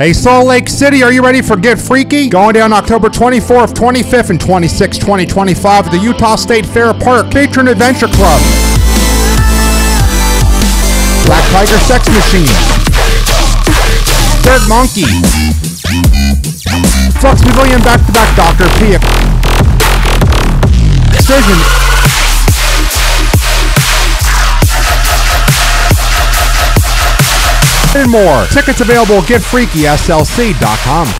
Hey, Salt Lake City, are you ready for Get Freaky? Going down October 24th, 25th, and 26th, 2025 at the Utah State Fair Park Patron Adventure Club. Black Tiger Sex Machine. Dirt Monkey. Flux Pavilion Back to Back Dr. P. Decision. And more. Tickets available at GetFreakySLC.com.